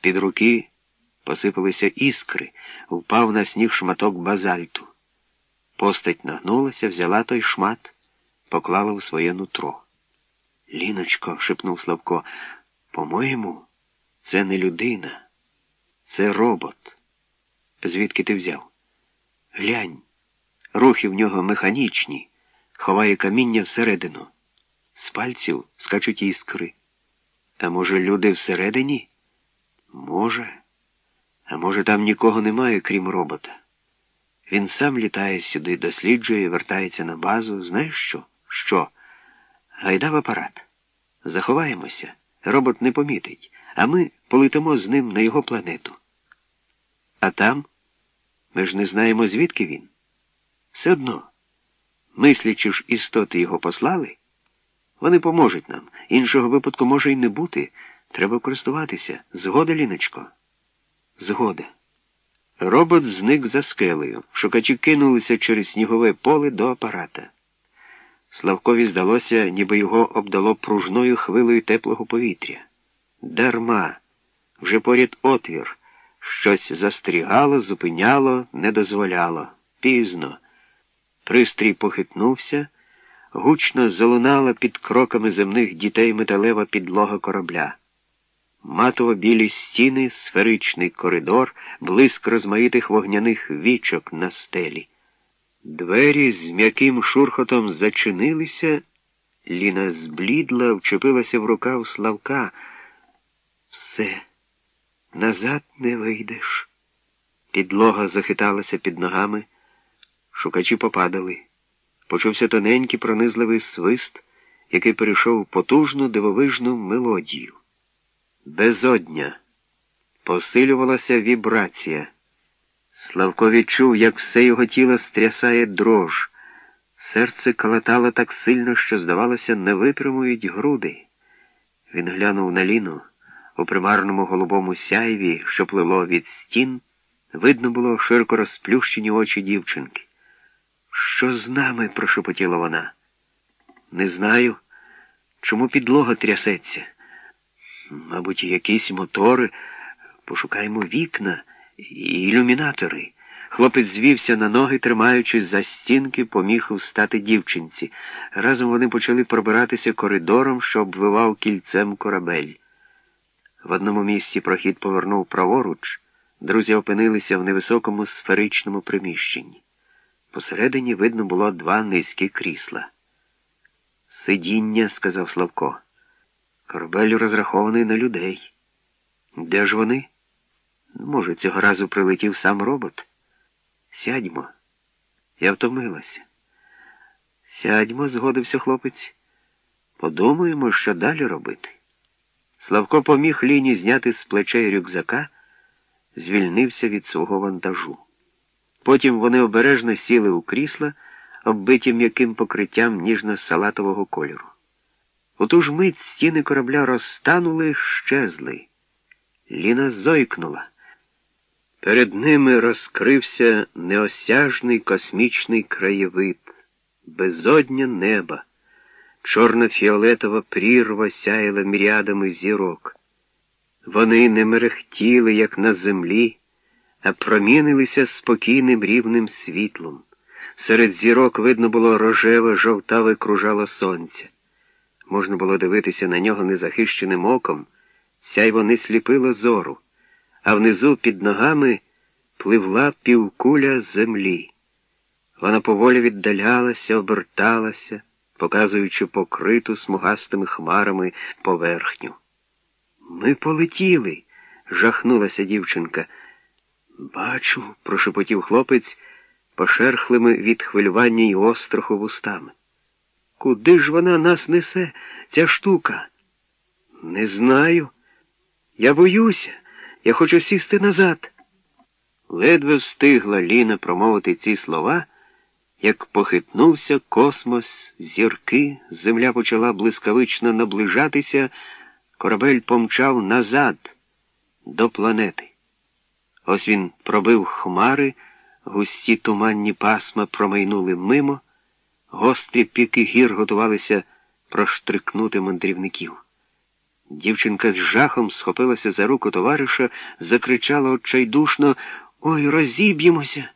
З-під руки посипалися іскри, впав на сніг шматок базальту. Постать нагнулася, взяла той шмат, поклала у своє нутро. Ліночко, шепнув Славко, по-моєму, це не людина, це робот. Звідки ти взяв? Глянь, рухи в нього механічні, ховає каміння всередину. З пальців скачуть іскри. А може, люди всередині? Може. А може, там нікого немає, крім робота. Він сам літає сюди, досліджує, вертається на базу. Знаєш що? Що? Гайда в апарат. Заховаємося. Робот не помітить, а ми полетимо з ним на його планету. А там ми ж не знаємо, звідки він. Все одно, мислячи ж істоти його послали, вони поможуть нам. Іншого випадку може й не бути. Треба користуватися. Згода, Ліночко? Згода. Робот зник за скелею. Шукачі кинулися через снігове поле до апарата. Славкові здалося, ніби його обдало пружною хвилею теплого повітря. Дарма, вже поряд отвір, щось застрігало, зупиняло, не дозволяло. Пізно. Пристрій похитнувся, гучно залунала під кроками земних дітей металева підлога корабля. Матово білі стіни, сферичний коридор, блиск розмаїтих вогняних вічок на стелі. Двері з м'яким шурхотом зачинилися, Ліна зблідла, вчепилася в рукав Славка. Все, назад не вийдеш. Підлога захиталася під ногами, шукачі попадали. Почувся тоненький пронизливий свист, який перейшов потужну дивовижну мелодію. Безодня. Посилювалася вібрація. Славко відчув, як все його тіло стрясає дрож. Серце калатало так сильно, що, здавалося, не витримують груди. Він глянув на ліну у примарному голубому сяйві, що плило від стін, видно було широко розплющені очі дівчинки. Що з нами? прошепотіла вона. Не знаю, чому підлога трясеться. Мабуть, якісь мотори, пошукаємо вікна і ілюмінатори. Хлопець звівся на ноги, тримаючись за стінки, поміг встати дівчинці. Разом вони почали пробиратися коридором, що обвивав кільцем корабель. В одному місці прохід повернув праворуч, друзі опинилися в невисокому сферичному приміщенні. Посередині видно було два низькі крісла. Сидіння, сказав Славко. Корабель розрахований на людей. Де ж вони? Може, цього разу прилетів сам робот? Сядьмо. Я втомилася. Сядьмо, згодився хлопець. Подумаємо, що далі робити. Славко поміг Ліні зняти з плечей рюкзака, звільнився від свого вантажу. Потім вони обережно сіли у крісла, оббиті м'яким покриттям ніжно-салатового кольору. У ту ж мить стіни корабля розтанули, щезли. Ліна зойкнула. Перед ними розкрився неосяжний космічний краєвид, безодня неба, чорно-фіолетова прірва сяяла мірядами зірок. Вони не мерехтіли, як на землі, а промінилися спокійним рівним світлом. Серед зірок видно було рожеве, жовтаве кружало сонця. Можна було дивитися на нього незахищеним оком, сяйво не сліпило зору, а внизу під ногами пливла півкуля землі. Вона поволі віддалялася, оберталася, показуючи покриту смугастими хмарами поверхню. Ми полетіли, жахнулася дівчинка. Бачу, прошепотів хлопець пошерхлими від хвилювання й остраху вустами. Куди ж вона нас несе, ця штука? Не знаю. Я боюся, я хочу сісти назад. Ледве встигла Ліна промовити ці слова, як похитнувся космос, зірки, земля почала блискавично наближатися, корабель помчав назад до планети. Ось він пробив хмари, густі туманні пасма промайнули мимо. Гострі піки гір готувалися проштрикнути мандрівників. Дівчинка з жахом схопилася за руку товариша, закричала отчайдушно Ой, розіб'ємося.